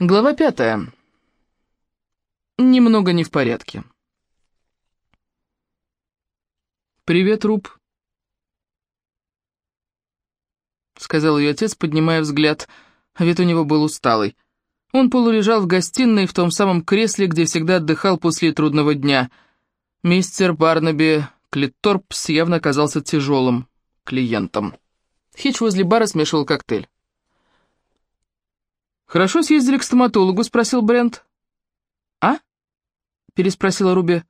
Глава пятая. Немного не в порядке. «Привет, Руб», — сказал ее отец, поднимая взгляд, а вид у него был усталый. Он полулежал в гостиной в том самом кресле, где всегда отдыхал после трудного дня. Мистер Барнаби Клитторпс явно оказался тяжелым клиентом. Хич возле бара смешивал коктейль. «Хорошо съездили к стоматологу?» — спросил Брент. «А?» — переспросила Руби.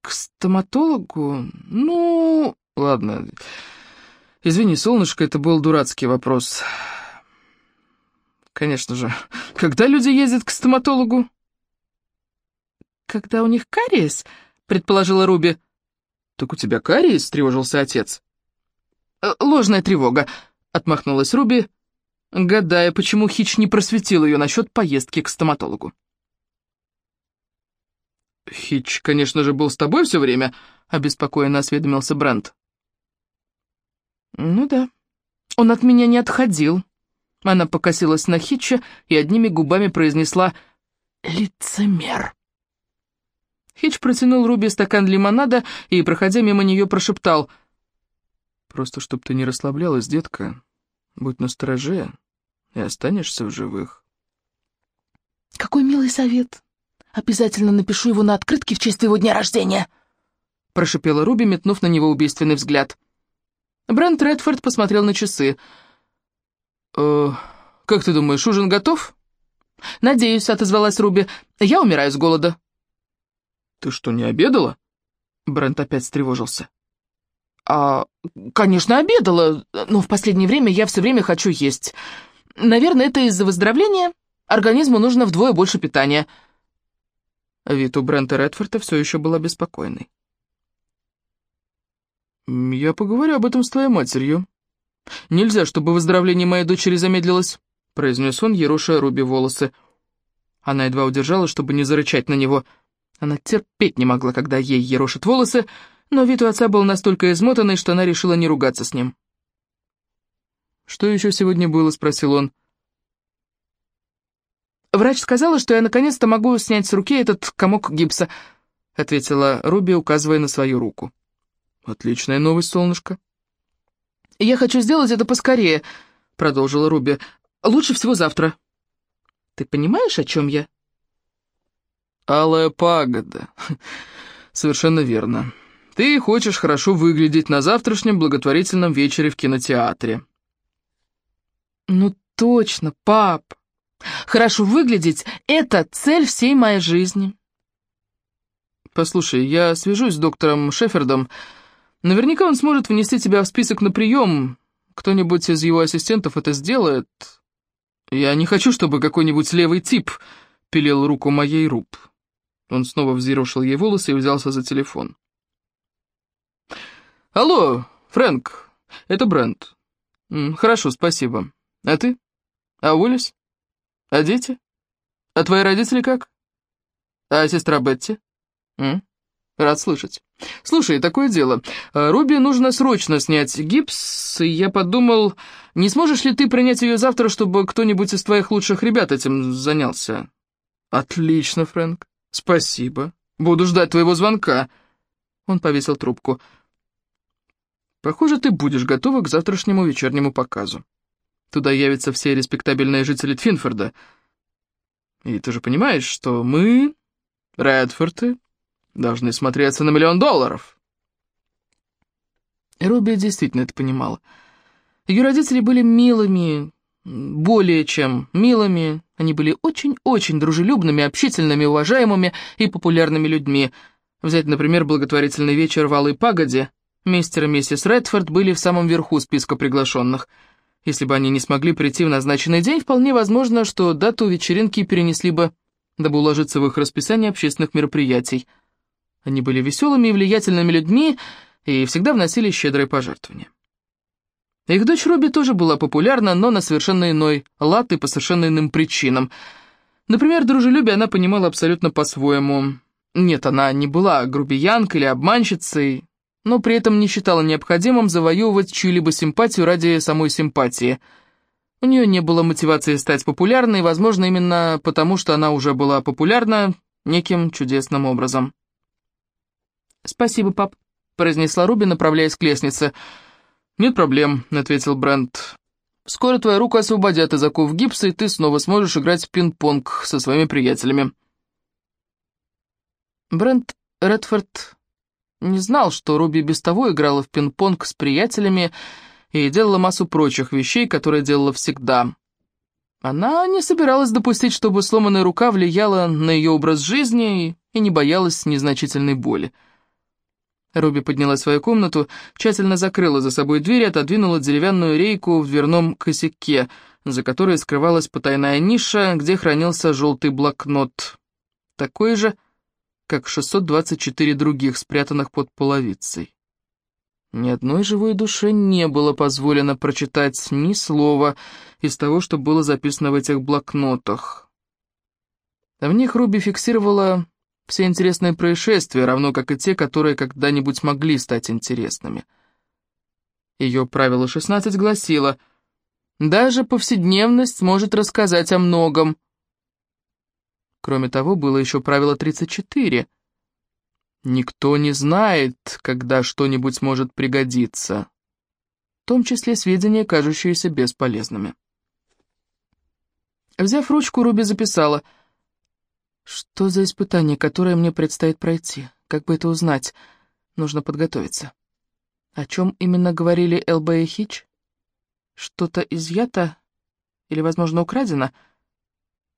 «К стоматологу? Ну...» «Ладно. Извини, солнышко, это был дурацкий вопрос. Конечно же. Когда люди ездят к стоматологу?» «Когда у них кариес?» — предположила Руби. «Так у тебя кариес?» — тревожился отец. «Э, «Ложная тревога», — отмахнулась Руби, — гадая, почему Хич не просветил ее насчет поездки к стоматологу. «Хич, конечно же, был с тобой все время», — обеспокоенно осведомился Брент. «Ну да, он от меня не отходил». Она покосилась на Хитча и одними губами произнесла «лицемер». Хич протянул Руби стакан лимонада и, проходя мимо нее, прошептал «Просто чтоб ты не расслаблялась, детка, будь настороже, и останешься в живых. «Какой милый совет! Обязательно напишу его на открытке в честь твоего дня рождения!» Прошипела Руби, метнув на него убийственный взгляд. Брент Редфорд посмотрел на часы. «Э, «Как ты думаешь, ужин готов?» «Надеюсь», — отозвалась Руби. «Я умираю с голода». «Ты что, не обедала?» Брент опять встревожился. «А, конечно, обедала, но в последнее время я все время хочу есть. Наверное, это из-за выздоровления. Организму нужно вдвое больше питания». Вид у Брента Редфорда все еще был обеспокоенный. «Я поговорю об этом с твоей матерью. Нельзя, чтобы выздоровление моей дочери замедлилось», — произнес он, ероша Руби волосы. Она едва удержалась, чтобы не зарычать на него. Она терпеть не могла, когда ей ерошат волосы, но вид у отца был настолько измотанный, что она решила не ругаться с ним. «Что еще сегодня было?» — спросил он. «Врач сказала, что я наконец-то могу снять с руки этот комок гипса», — ответила Руби, указывая на свою руку. «Отличная новость, солнышко». «Я хочу сделать это поскорее», — продолжила Руби. «Лучше всего завтра». «Ты понимаешь, о чем я?» «Алая пагода. Совершенно верно. Ты хочешь хорошо выглядеть на завтрашнем благотворительном вечере в кинотеатре». «Ну точно, пап. Хорошо выглядеть — это цель всей моей жизни». «Послушай, я свяжусь с доктором Шефердом. Наверняка он сможет внести тебя в список на прием. Кто-нибудь из его ассистентов это сделает. Я не хочу, чтобы какой-нибудь левый тип пилил руку моей руб». Он снова взъерошил ей волосы и взялся за телефон. «Алло, Фрэнк, это Брент. Хорошо, спасибо. А ты? А Уиллис? А дети? А твои родители как? А сестра Бетти? М? Рад слышать. Слушай, такое дело. А, Руби нужно срочно снять гипс, и я подумал, не сможешь ли ты принять ее завтра, чтобы кто-нибудь из твоих лучших ребят этим занялся? Отлично, Фрэнк. Спасибо. Буду ждать твоего звонка. Он повесил трубку. Похоже, ты будешь готова к завтрашнему вечернему показу. Туда явятся все респектабельные жители Тфинфорда. И ты же понимаешь, что мы, Редфорды, должны смотреться на миллион долларов. Руби действительно это понимала. Ее родители были милыми, более чем милыми. Они были очень-очень дружелюбными, общительными, уважаемыми и популярными людьми. Взять, например, благотворительный вечер в Алой Пагоде. Мистер и миссис Редфорд были в самом верху списка приглашенных — если бы они не смогли прийти в назначенный день, вполне возможно, что дату вечеринки перенесли бы, дабы уложиться в их расписание общественных мероприятий. Они были веселыми и влиятельными людьми и всегда вносили щедрые пожертвования. Их дочь Робби тоже была популярна, но на совершенно иной лад и по совершенно иным причинам. Например, дружелюбие она понимала абсолютно по-своему. Нет, она не была грубиянкой или обманщицей, но при этом не считала необходимым завоевывать чью-либо симпатию ради самой симпатии. У нее не было мотивации стать популярной, возможно, именно потому, что она уже была популярна неким чудесным образом. «Спасибо, пап», — произнесла Руби, направляясь к лестнице. «Нет проблем», — ответил Брент. «Скоро твою руку освободят из оков гипса, и ты снова сможешь играть в пинг-понг со своими приятелями». Брент Редфорд не знал, что Руби без того играла в пинг-понг с приятелями и делала массу прочих вещей, которые делала всегда. Она не собиралась допустить, чтобы сломанная рука влияла на ее образ жизни и не боялась незначительной боли. Руби подняла свою комнату, тщательно закрыла за собой дверь и отодвинула деревянную рейку в дверном косяке, за которой скрывалась потайная ниша, где хранился желтый блокнот. Такой же, как 624 других, спрятанных под половицей. Ни одной живой душе не было позволено прочитать ни слова из того, что было записано в этих блокнотах. В них Руби фиксировала все интересные происшествия, равно как и те, которые когда-нибудь могли стать интересными. Ее правило 16 гласило, «Даже повседневность может рассказать о многом». Кроме того, было еще правило 34. «Никто не знает, когда что-нибудь может пригодиться», в том числе сведения, кажущиеся бесполезными. Взяв ручку, Руби записала — что за испытание, которое мне предстоит пройти? Как бы это узнать? Нужно подготовиться. О чем именно говорили ЛБ и Хич? Что-то изъято или, возможно, украдено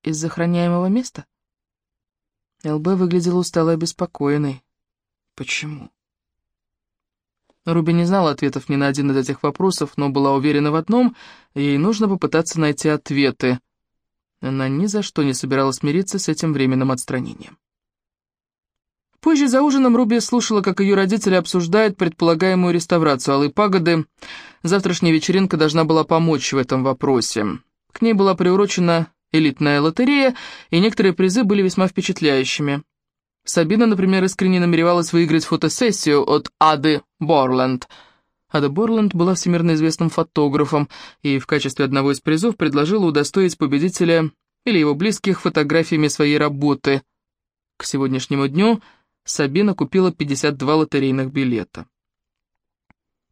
из захороняемого места? ЛБ выглядел усталой и обеспокоенной. Почему? Руби не знала ответов ни на один из этих вопросов, но была уверена в одном, ей нужно попытаться найти ответы — она ни за что не собиралась мириться с этим временным отстранением. Позже за ужином Руби слушала, как ее родители обсуждают предполагаемую реставрацию Алой Пагоды. Завтрашняя вечеринка должна была помочь в этом вопросе. К ней была приурочена элитная лотерея, и некоторые призы были весьма впечатляющими. Сабина, например, искренне намеревалась выиграть фотосессию от Ады Борленд – Ада Борланд была всемирно известным фотографом и в качестве одного из призов предложила удостоить победителя или его близких фотографиями своей работы. К сегодняшнему дню Сабина купила 52 лотерейных билета.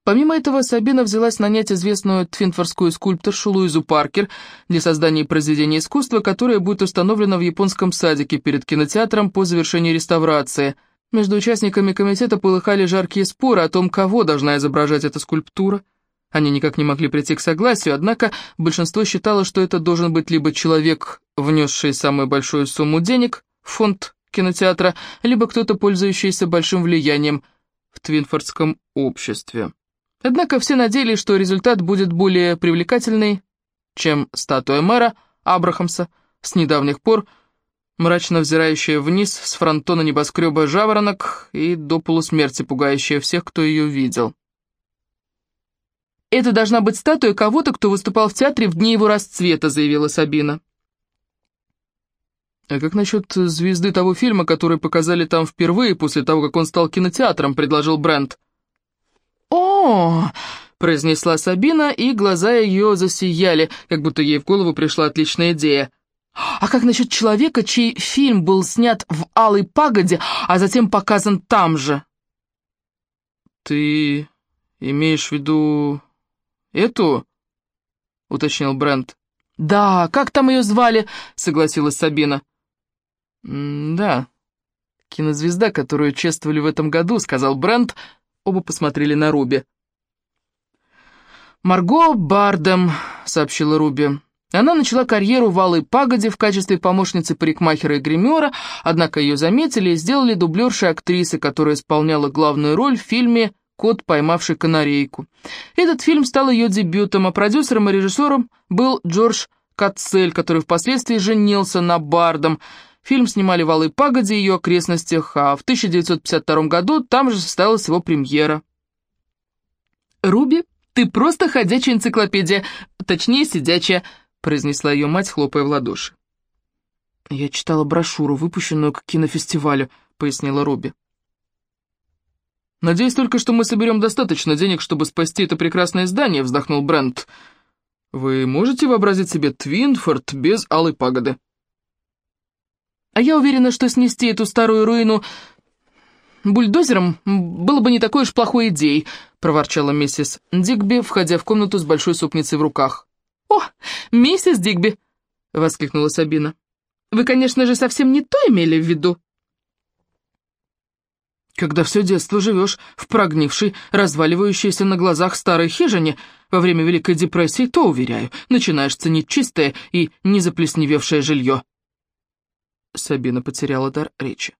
Помимо этого, Сабина взялась нанять известную твинфорскую скульпторшу Луизу Паркер для создания произведения искусства, которое будет установлено в японском садике перед кинотеатром по завершении реставрации – между участниками комитета полыхали жаркие споры о том, кого должна изображать эта скульптура. Они никак не могли прийти к согласию, однако большинство считало, что это должен быть либо человек, внесший самую большую сумму денег в фонд кинотеатра, либо кто-то, пользующийся большим влиянием в Твинфордском обществе. Однако все надеялись, что результат будет более привлекательный, чем статуя мэра Абрахамса с недавних пор, мрачно взирающая вниз с фронтона небоскреба жаворонок и до полусмерти пугающая всех, кто ее видел. «Это должна быть статуя кого-то, кто выступал в театре в дни его расцвета», — заявила Сабина. «А как насчет звезды того фильма, который показали там впервые после того, как он стал кинотеатром?» — предложил Брент. «О!» — произнесла Сабина, и глаза ее засияли, как будто ей в голову пришла отличная идея. А как насчет человека, чей фильм был снят в Алой Пагоде, а затем показан там же? Ты имеешь в виду эту? Уточнил Брент. Да, как там ее звали? Согласилась Сабина. да, кинозвезда, которую чествовали в этом году, сказал Брент. Оба посмотрели на Руби. «Марго Бардем», — сообщила Руби. Она начала карьеру в Алой Пагоде в качестве помощницы парикмахера и гримера, однако ее заметили и сделали дублершей актрисы, которая исполняла главную роль в фильме «Кот, поймавший канарейку». Этот фильм стал ее дебютом, а продюсером и режиссером был Джордж Катцель, который впоследствии женился на Бардом. Фильм снимали в Алой Пагоде и ее окрестностях, а в 1952 году там же состоялась его премьера. «Руби, ты просто ходячая энциклопедия, точнее, сидячая», — произнесла ее мать, хлопая в ладоши. «Я читала брошюру, выпущенную к кинофестивалю», — пояснила Робби. «Надеюсь только, что мы соберем достаточно денег, чтобы спасти это прекрасное здание», — вздохнул Брент. Вы можете вообразить себе Твинфорд без алой пагоды? А я уверена, что снести эту старую руину бульдозером было бы не такой уж плохой идеей, проворчала миссис Дигби, входя в комнату с большой супницей в руках. «О, миссис Дигби!» — воскликнула Сабина. «Вы, конечно же, совсем не то имели в виду». Когда все детство живешь в прогнившей, разваливающейся на глазах старой хижине во время Великой депрессии, то, уверяю, начинаешь ценить чистое и незаплесневевшее жилье. Сабина потеряла дар речи.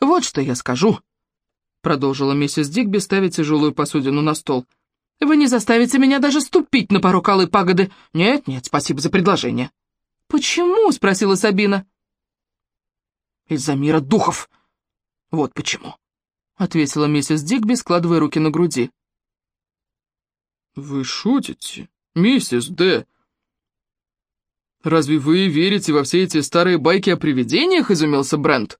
«Вот что я скажу», — продолжила миссис Дигби, ставя тяжелую посудину на стол. «Вы не заставите меня даже ступить на порог алой пагоды. Нет-нет, спасибо за предложение». «Почему?» — спросила Сабина. «Из-за мира духов. Вот почему», — ответила миссис Дигби, складывая руки на груди. «Вы шутите, миссис Д?» «Разве вы верите во все эти старые байки о привидениях?» — изумился Брент.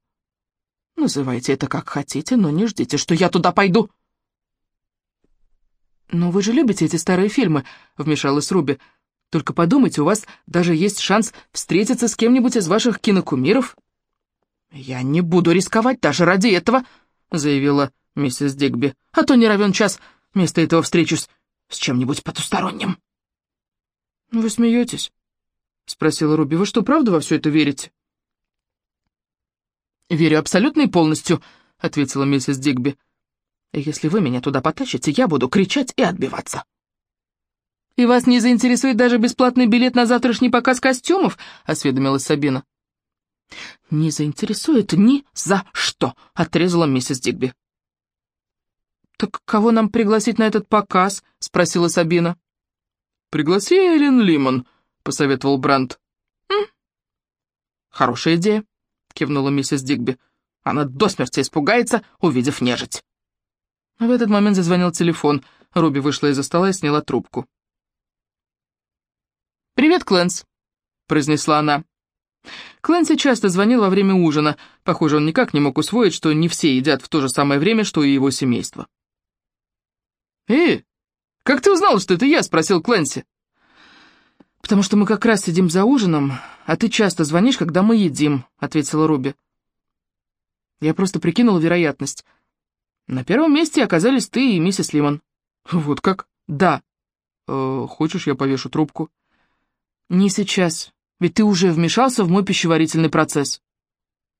«Называйте это как хотите, но не ждите, что я туда пойду». «Но вы же любите эти старые фильмы», — вмешалась Руби. «Только подумайте, у вас даже есть шанс встретиться с кем-нибудь из ваших кинокумиров». «Я не буду рисковать даже ради этого», — заявила миссис Дигби. «А то не равен час, вместо этого встречусь с чем-нибудь потусторонним». «Вы смеетесь?» — спросила Руби. «Вы что, правда во все это верите?» «Верю абсолютно и полностью», — ответила миссис Дигби. «Если вы меня туда потащите, я буду кричать и отбиваться». «И вас не заинтересует даже бесплатный билет на завтрашний показ костюмов?» — осведомилась Сабина. «Не заинтересует ни за что», — отрезала миссис Дигби. «Так кого нам пригласить на этот показ?» — спросила Сабина. «Пригласи Эллен Лимон», посоветовал Брандт. «Хорошая идея», — кивнула миссис Дигби. «Она до смерти испугается, увидев нежить». В этот момент зазвонил телефон. Руби вышла из-за стола и сняла трубку. «Привет, Клэнс», — произнесла она. Клэнси часто звонил во время ужина. Похоже, он никак не мог усвоить, что не все едят в то же самое время, что и его семейство. «Эй, как ты узнал, что это я?» — спросил Клэнси. «Потому что мы как раз сидим за ужином, а ты часто звонишь, когда мы едим», — ответила Руби. Я просто прикинула вероятность. На первом месте оказались ты и миссис Лимон. «Вот как?» «Да». Э, «Хочешь, я повешу трубку?» «Не сейчас, ведь ты уже вмешался в мой пищеварительный процесс».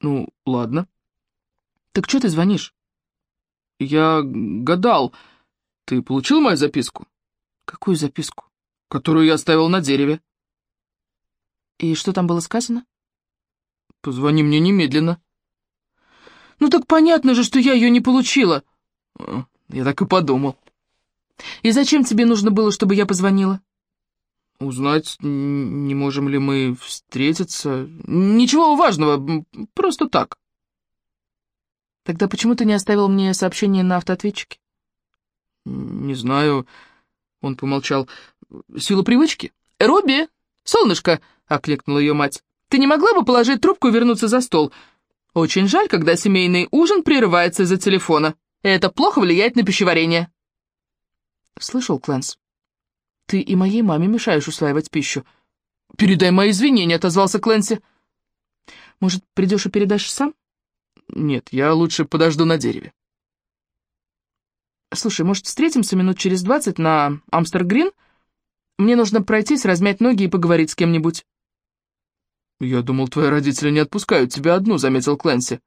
«Ну, ладно». «Так что ты звонишь?» «Я гадал. Ты получил мою записку?» «Какую записку?» Которую я оставил на дереве. И что там было сказано? Позвони мне немедленно. Ну так понятно же, что я ее не получила. Я так и подумал. И зачем тебе нужно было, чтобы я позвонила? Узнать, не можем ли мы встретиться. Ничего важного, просто так. Тогда почему ты не оставил мне сообщение на автоответчике? Не знаю. Он помолчал. Сила привычки? «Робби! Солнышко!» — окликнула ее мать. «Ты не могла бы положить трубку и вернуться за стол? Очень жаль, когда семейный ужин прерывается из-за телефона. Это плохо влияет на пищеварение». «Слышал, Клэнс? Ты и моей маме мешаешь усваивать пищу». «Передай мои извинения», — отозвался Клэнси. «Может, придешь и передашь сам?» «Нет, я лучше подожду на дереве». «Слушай, может, встретимся минут через двадцать на Амстер-Грин?» Мне нужно пройтись, размять ноги и поговорить с кем-нибудь». «Я думал, твои родители не отпускают тебя одну», — заметил Клэнси.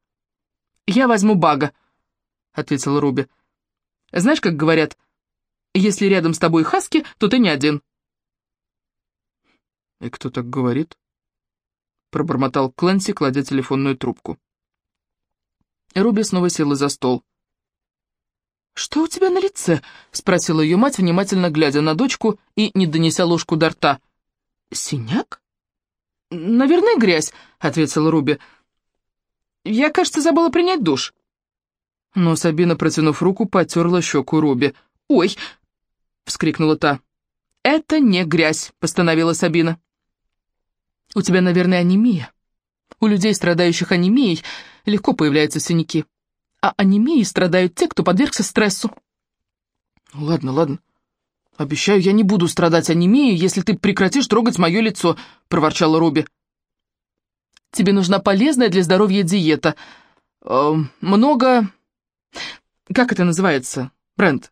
«Я возьму Бага», — ответила Руби. «Знаешь, как говорят, если рядом с тобой Хаски, то ты не один». «И кто так говорит?» — пробормотал Клэнси, кладя телефонную трубку. Руби снова села за стол. «Что у тебя на лице?» — спросила ее мать, внимательно глядя на дочку и не донеся ложку до рта. «Синяк?» «Наверное, грязь», — ответила Руби. «Я, кажется, забыла принять душ». Но Сабина, протянув руку, потерла щеку Руби. «Ой!» — вскрикнула та. «Это не грязь», — постановила Сабина. «У тебя, наверное, анемия. У людей, страдающих анемией, легко появляются синяки а анемией страдают те, кто подвергся стрессу. Ладно, ладно. «Обещаю, я не буду страдать анемией, если ты прекратишь трогать мое лицо», — проворчала Руби. «Тебе нужна полезная для здоровья диета. Э, много... Как это называется, Брент?»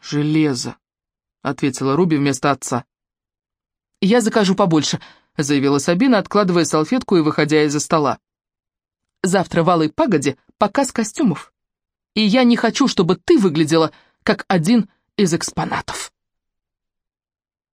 «Железо», — ответила Руби вместо отца. «Я закажу побольше», — заявила Сабина, откладывая салфетку и выходя из-за стола. «Завтра в Алой Пагоде показ костюмов, и я не хочу, чтобы ты выглядела как один из экспонатов».